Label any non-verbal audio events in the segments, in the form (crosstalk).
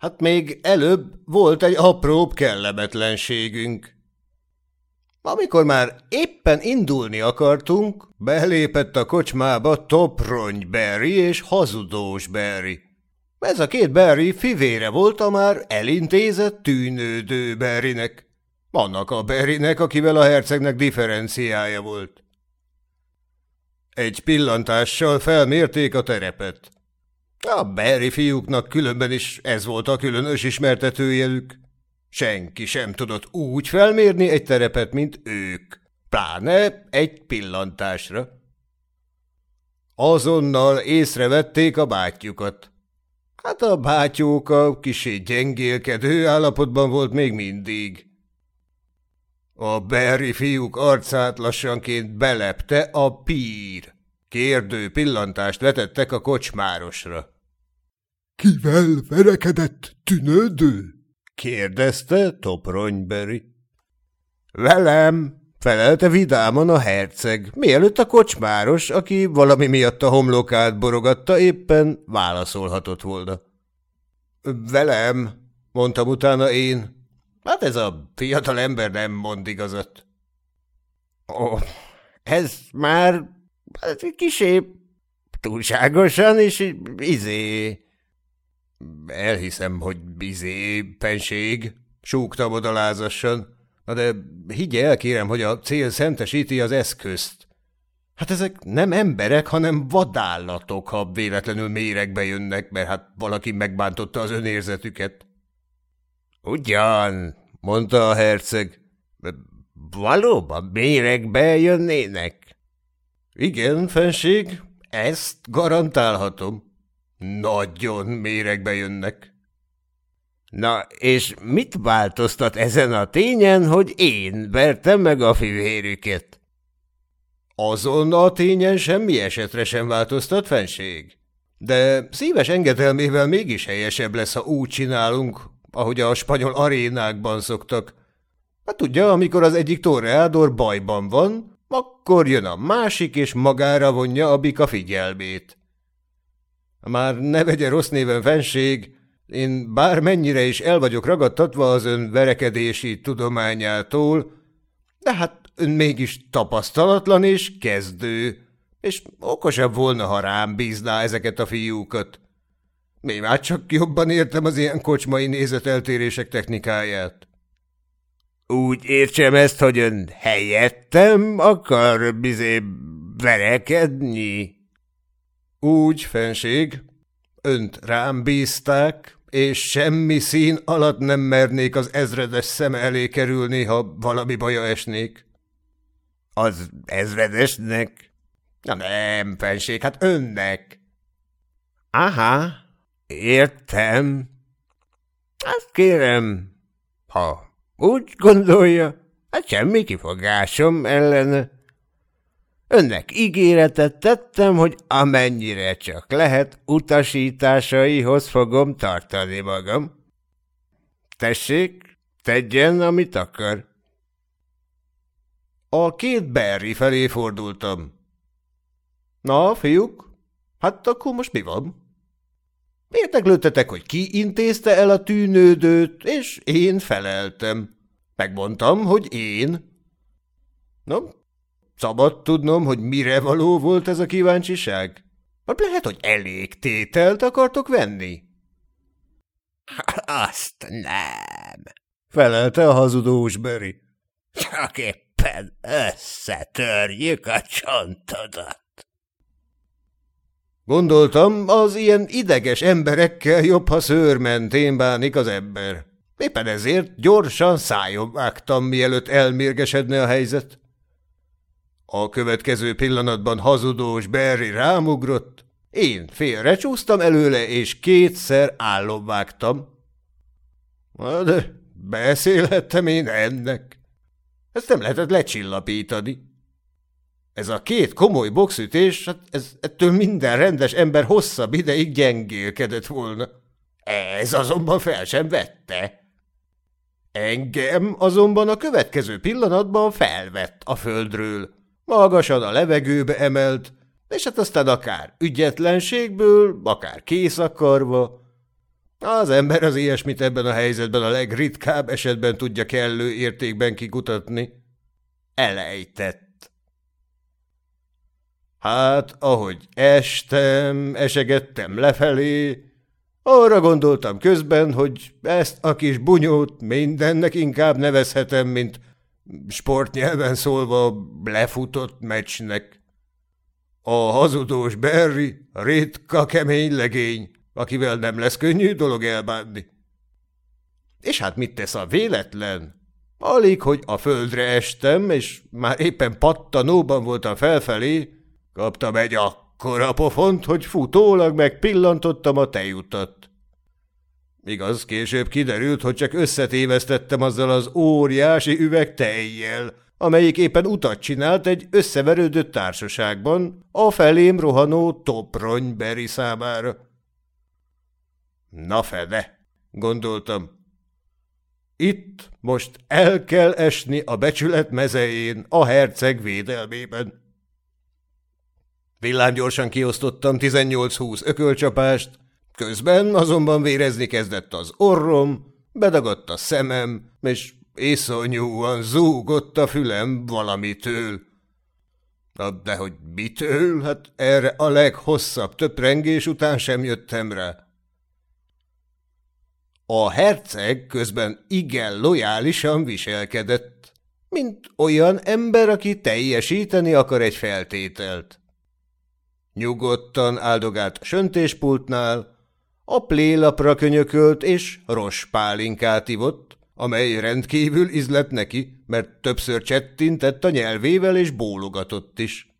Hát még előbb volt egy apróbb kellemetlenségünk. Amikor már éppen indulni akartunk, belépett a kocsmába Toprongy Berry és Hazudós Berry. Ez a két Berry fivére volt a már elintézett tűnődő Berrynek. Annak a Berrynek, akivel a hercegnek differenciája volt. Egy pillantással felmérték a terepet. A Berry fiúknak különben is ez volt a különös ismertetőjelük. Senki sem tudott úgy felmérni egy terepet, mint ők, pláne egy pillantásra. Azonnal észrevették a bátyjukat. Hát a bátyóka kisé gyengélkedő állapotban volt még mindig. A Berry fiúk arcát lassanként belepte a pír. Kérdő pillantást vetettek a kocsmárosra. – Kivel verekedett tűnődő? – kérdezte Topronyberi. – Velem! – felelte vidáman a herceg, mielőtt a kocsmáros, aki valami miatt a homlokát borogatta, éppen válaszolhatott volna. – Velem! – mondtam utána én. Hát ez a fiatal ember nem mond igazat. Ó, oh, ez már hát kisé túlságosan, és izé... Elhiszem, hogy izé, penség, súgtam oda lázassan. Na de higgye el, kérem, hogy a cél szentesíti az eszközt. Hát ezek nem emberek, hanem vadállatok, ha véletlenül méregbe jönnek, mert hát valaki megbántotta az önérzetüket. Ugyan, mondta a herceg. Valóban méregbe jönnének? Igen, fenség, ezt garantálhatom. Nagyon méregbe jönnek. Na, és mit változtat ezen a tényen, hogy én vertem meg a fivérüket? Azon a tényen semmi esetre sem változtat, fenség. De szíves engedelmével mégis helyesebb lesz, ha úgy csinálunk, ahogy a spanyol arénákban szoktak. Hát tudja, amikor az egyik torreádor bajban van, akkor jön a másik, és magára vonja a bika figyelmét. Már ne vegye rossz néven fenség, én bármennyire is el vagyok ragadtatva az ön verekedési tudományától, de hát ön mégis tapasztalatlan és kezdő, és okosabb volna, ha rám bízná ezeket a fiúkat. Mi már csak jobban értem az ilyen kocsmai nézeteltérések technikáját. Úgy értsem ezt, hogy ön helyettem akar bizé verekedni? Úgy, fenség. Önt rám bízták, és semmi szín alatt nem mernék az ezredes szem elé kerülni, ha valami baja esnék. Az ezredesnek? Na nem, fenség, hát önnek. Aha, Értem. Azt kérem, ha úgy gondolja, hát semmi kifogásom ellene. Önnek ígéretet tettem, hogy amennyire csak lehet, utasításaihoz fogom tartani magam. Tessék, tegyen, amit akar. A két Berry felé fordultam. Na, fiúk, hát akkor most mi van? Érdeklődtetek, hogy ki intézte el a tűnődőt, és én feleltem. Megmondtam, hogy én. No, szabad tudnom, hogy mire való volt ez a kíváncsiság? Vagy lehet, hogy elég tételt akartok venni? (laughs) Azt nem, felelte a hazudós Beri. Csak éppen összetörjük a csontodat. Gondoltam, az ilyen ideges emberekkel jobb, ha szőr bánik az ember. Éppen ezért gyorsan szájon vágtam, mielőtt elmérgesedne a helyzet. A következő pillanatban hazudós Berry rámugrott, én félrecsúsztam előle, és kétszer állom vágtam. De beszélhettem én ennek. Ezt nem lehetett lecsillapítani. Ez a két komoly boxütés, hát ez, ettől minden rendes ember hosszabb ideig gyengélkedett volna. Ez azonban fel sem vette. Engem azonban a következő pillanatban felvett a földről. Magasan a levegőbe emelt, és hát aztán akár ügyetlenségből, akár kész akarva. Az ember az ilyesmit ebben a helyzetben a legritkább esetben tudja kellő értékben kikutatni. Elejtett. Hát, ahogy estem, esegettem lefelé, arra gondoltam közben, hogy ezt a kis bunyót mindennek inkább nevezhetem, mint sportnyelven szólva lefutott meccsnek. A hazudós Berry ritka kemény legény, akivel nem lesz könnyű dolog elbánni. És hát mit tesz a véletlen? Alig, hogy a földre estem, és már éppen pattanóban voltam felfelé, kaptam egy akkora pofont, hogy futólag megpillantottam a tejutat. Igaz, később kiderült, hogy csak összetévesztettem azzal az óriási üveg tejjel, amelyik éppen utat csinált egy összeverődött társaságban a felém rohanó toprony számára. Na fede, gondoltam. Itt most el kell esni a becsület mezején a herceg védelmében. Villámgyorsan kiosztottam 18-20 ökölcsapást, közben azonban vérezni kezdett az orrom, bedagadt a szemem, és iszonyúan zúgott a fülem valamitől. De hogy mitől? Hát erre a leghosszabb töprengés után sem jöttem rá. A herceg közben igen lojálisan viselkedett, mint olyan ember, aki teljesíteni akar egy feltételt. Nyugodtan áldogált a söntéspultnál, a plélapra könyökölt és rospálinkát ivott, amely rendkívül izlett neki, mert többször csettintett a nyelvével és bólogatott is.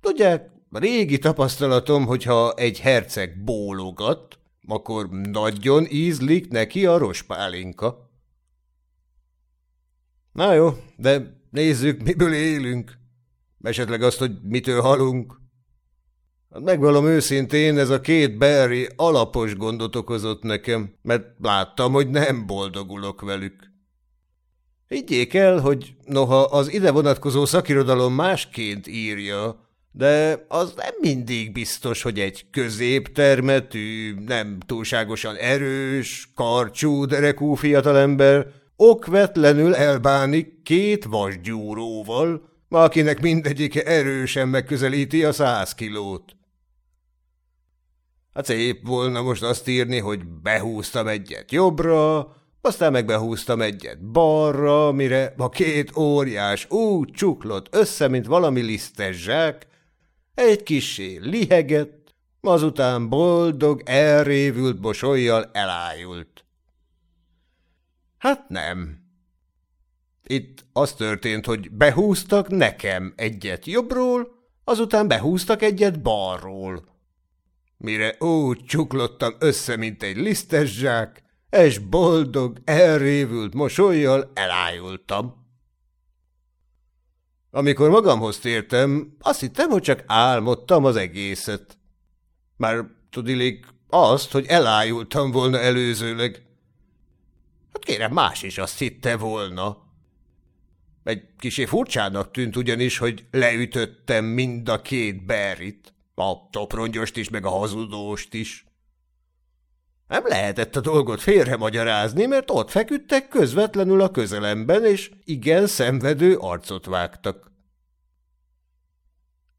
Tudják, régi tapasztalatom, hogyha egy herceg bólogat, akkor nagyon ízlik neki a rospálinka. Na jó, de nézzük, miből élünk. Esetleg azt, hogy mitől halunk. Hát megvalom őszintén, ez a két Barry alapos gondot okozott nekem, mert láttam, hogy nem boldogulok velük. Higgyék el, hogy noha az ide vonatkozó szakirodalom másként írja, de az nem mindig biztos, hogy egy középtermetű, nem túlságosan erős, karcsú derekú fiatalember okvetlenül elbánik két vasgyúróval, akinek mindegyike erősen megközelíti a száz kilót. Hát szép volna most azt írni, hogy behúztam egyet jobbra, aztán meg behúztam egyet balra, mire a két óriás úgy csuklott össze, mint valami lisztes zsák, egy kisé lihegett, azután boldog, elrévült bosolyjal elájult. Hát nem. Itt az történt, hogy behúztak nekem egyet jobbról, azután behúztak egyet balról. Mire úgy csuklottam össze, mint egy lisztes zsák, és boldog, elrévült mosolyjal elájultam. Amikor magamhoz tértem, azt hittem, hogy csak álmodtam az egészet. Már tudilik azt, hogy elájultam volna előzőleg. Hát kérem, más is azt hitte volna. Egy kisé furcsának tűnt ugyanis, hogy leütöttem mind a két berit, a toprongyost is, meg a hazudóst is. Nem lehetett a dolgot félre magyarázni, mert ott feküdtek közvetlenül a közelemben, és igen szenvedő arcot vágtak.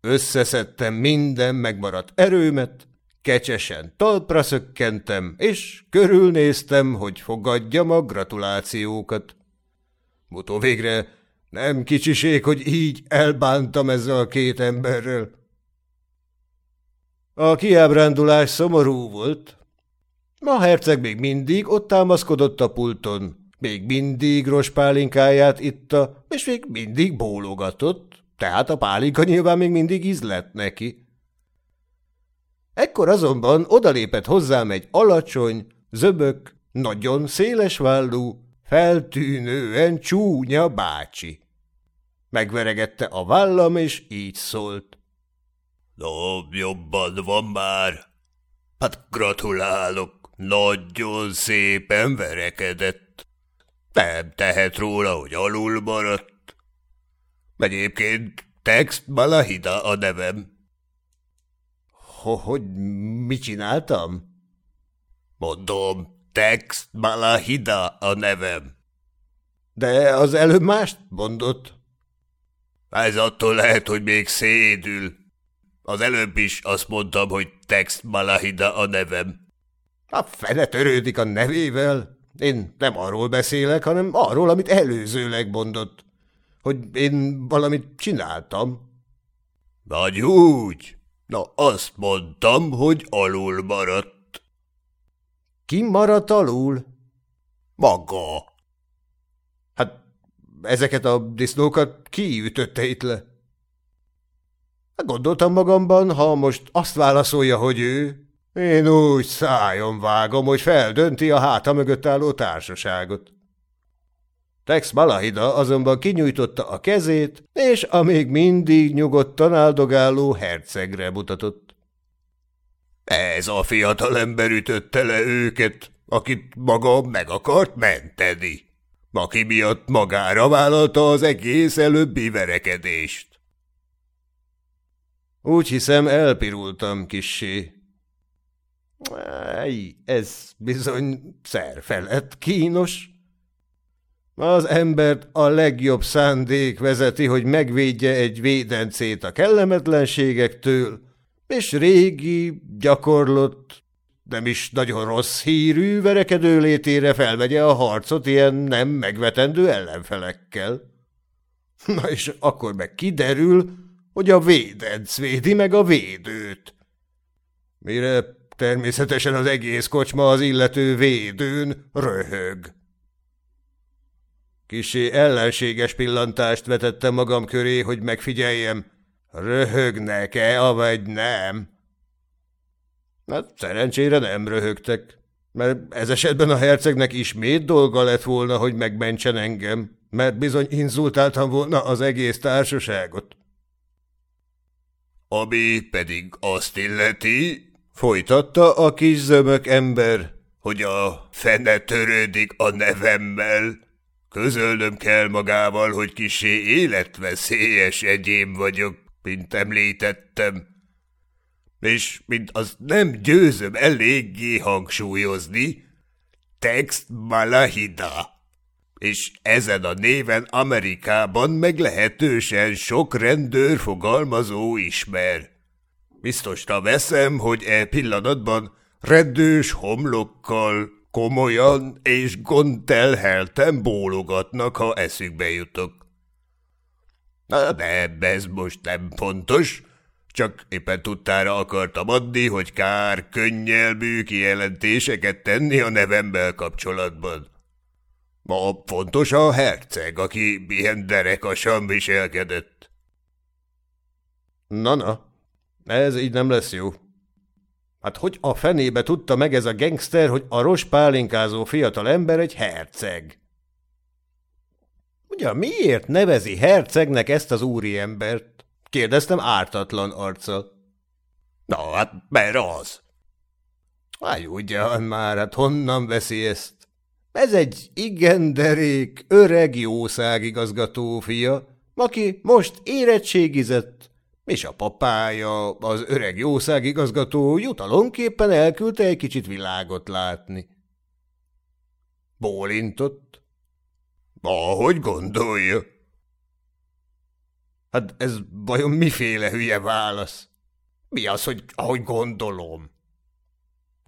Összeszedtem minden megmaradt erőmet, kecsesen talpra szökkentem, és körülnéztem, hogy fogadjam a gratulációkat. Mutó végre nem kicsiség, hogy így elbántam ezzel a két emberrel. A kiábrándulás szomorú volt, a herceg még mindig ott támaszkodott a pulton, még mindig rospálinkáját itta, és még mindig bólogatott, tehát a pálinka nyilván még mindig ízlett neki. Ekkor azonban odalépett hozzám egy alacsony, zöbök, nagyon szélesvállú, feltűnően csúnya bácsi. Megveregette a vállam, és így szólt. – No, jobban van már. Hát gratulálok. Nagyon szépen verekedett. Nem tehet róla, hogy alul maradt. Egyébként Text Malahida a nevem. – Hogy mit csináltam? Mondom, Tex Malahida a nevem. De az előbb mást mondott. Ez attól lehet, hogy még szédül. Az előbb is azt mondtam, hogy Tex Malahida a nevem. A fene törődik a nevével. Én nem arról beszélek, hanem arról, amit előzőleg mondott. Hogy én valamit csináltam. Vagy úgy. Na, azt mondtam, hogy alul maradt. Ki maradt alul? Maga. Ezeket a disznókat ki ütötte itt le? Hát gondoltam magamban, ha most azt válaszolja, hogy ő, én úgy szájon vágom, hogy feldönti a háta mögött álló társaságot. Tex Malahida azonban kinyújtotta a kezét, és a még mindig nyugodtan áldogáló hercegre mutatott. Ez a fiatalember ütötte le őket, akit maga meg akart menteni, aki miatt magára vállalta az egész előbbi verekedést. Úgy hiszem, elpirultam kissé. Ej, ez bizony szerfelett kínos. Az embert a legjobb szándék vezeti, hogy megvédje egy védencét a kellemetlenségektől, és régi, gyakorlott, nem is nagyon rossz hírű verekedő létére felvegye a harcot ilyen nem megvetendő ellenfelekkel. Na és akkor meg kiderül, hogy a védenc védi meg a védőt. Mire természetesen az egész kocsma az illető védőn röhög. Kisé ellenséges pillantást vetettem magam köré, hogy megfigyeljem, röhögnek-e, avagy nem. Hát szerencsére nem röhögtek, mert ez esetben a hercegnek ismét dolga lett volna, hogy megmentsen engem, mert bizony inzultáltam volna az egész társaságot. Ami pedig azt illeti, folytatta a kis zömök ember, hogy a fene törődik a nevemmel, Közölnöm kell magával, hogy kisé életveszélyes egyém vagyok, mint említettem. És mint az nem győzöm eléggé hangsúlyozni, Text Malahida. És ezen a néven Amerikában meglehetősen sok rendőr fogalmazó ismer. Biztosra veszem, hogy e pillanatban reddős homlokkal Komolyan és gondtelhelten bólogatnak, ha eszükbe jutok. De ez most nem fontos, csak éppen tudtára akartam adni, hogy kár könnyelmű kijelentéseket tenni a nevemmel kapcsolatban. Ma fontos a herceg, aki ilyen derekasan viselkedett. Na-na, ez így nem lesz jó. Hát hogy a fenébe tudta meg ez a gengszter, hogy a rospálinkázó fiatal ember egy herceg? Ugye miért nevezi hercegnek ezt az úriembert? Kérdeztem ártatlan arccal. Na, hát mert az. Hát ugyan már, hát honnan veszi ezt? Ez egy igen derék, öreg jószágigazgató fia, aki most érettségizett, és a papája, az öreg jószágigazgató jutalomképpen elküldte egy kicsit világot látni. Bólintott. Ahogy gondolja. Hát ez vajon miféle hülye válasz? Mi az, hogy ahogy gondolom?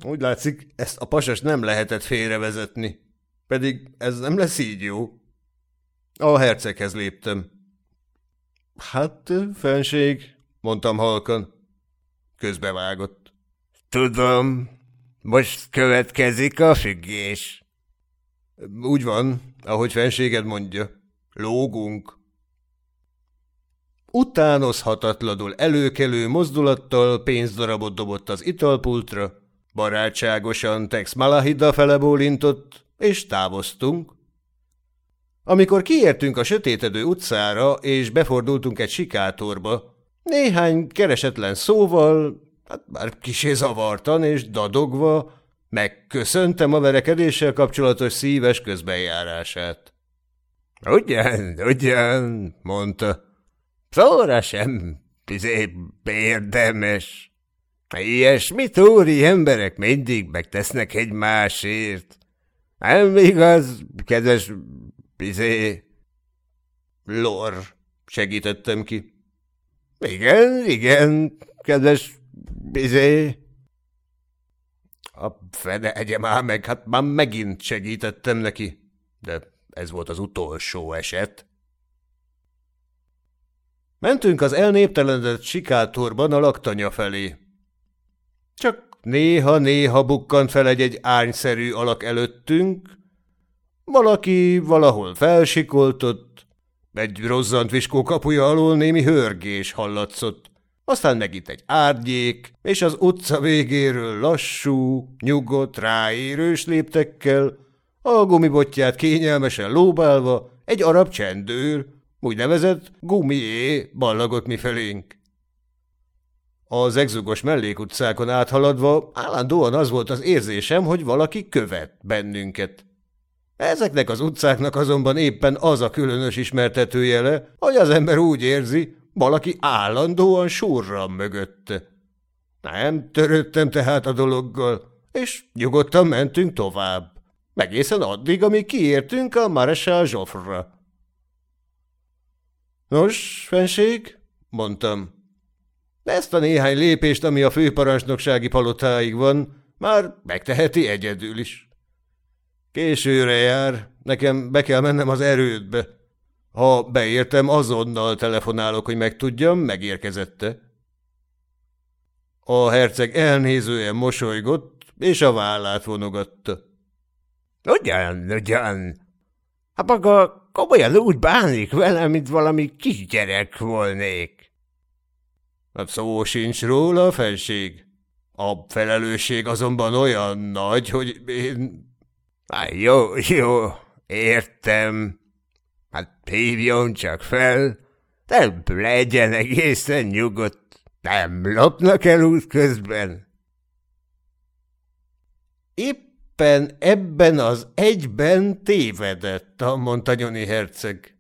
Úgy látszik, ezt a pasas nem lehetett félrevezetni. Pedig ez nem lesz így jó. A herceghez léptem. Hát, fenség, mondtam halkan. Közbevágott. Tudom, most következik a függés. Úgy van, ahogy fenséged mondja. Lógunk. Utánozhatatlanul előkelő mozdulattal pénzdarabot dobott az italpultra, barátságosan Tex Malahida fele bólintott, és távoztunk. Amikor kiértünk a sötétedő utcára, és befordultunk egy sikátorba, néhány keresetlen szóval, hát már kisé zavartan és dadogva, megköszöntem a verekedéssel kapcsolatos szíves közbenjárását. – Ugyan, ugyan, mondta. Szóra sem, izé, érdemes. Ilyesmit óri emberek mindig megtesznek egymásért. Nem igaz, kedves bizé... Lor, segítettem ki. Igen, igen, kedves bizé... A fene egye már meg, hát már megint segítettem neki, de ez volt az utolsó eset. Mentünk az elnéptelenedett sikátorban a laktanya felé. Csak néha-néha bukkant fel egy-egy árnyszerű alak előttünk, valaki valahol felsikoltott, egy rozzant viskó kapuja alól némi hörgés hallatszott, aztán megint egy árnyék, és az utca végéről lassú, nyugodt, ráérős léptekkel, a gumibotját kényelmesen lóbálva, egy arab csendőr, úgynevezett gumié ballagott mifelénk. Az egzugos mellékutcákon áthaladva állandóan az volt az érzésem, hogy valaki követ bennünket. Ezeknek az utcáknak azonban éppen az a különös ismertetőjele, hogy az ember úgy érzi, valaki állandóan surran mögötte. Nem törődtem tehát a dologgal, és nyugodtan mentünk tovább. Egészen addig, amíg kiértünk a Marechal Zsofra. Nos, fenség, mondtam, ezt a néhány lépést, ami a főparancsnoksági palotáig van, már megteheti egyedül is. Későre jár, nekem be kell mennem az erődbe. Ha beértem, azonnal telefonálok, hogy megtudjam, megérkezette. A herceg elnézően mosolygott, és a vállát vonogatta. Ugyan, ugyan. A maga komolyan úgy bánik velem, mint valami kisgyerek volnék. Hát szó sincs róla, fenség. A felelősség azonban olyan nagy, hogy én... Há, jó, jó, értem. Hát hívjon csak fel, nem legyen egészen nyugodt. Nem lopnak el út közben. Éppen ebben az egyben tévedett a Montanyoni herceg.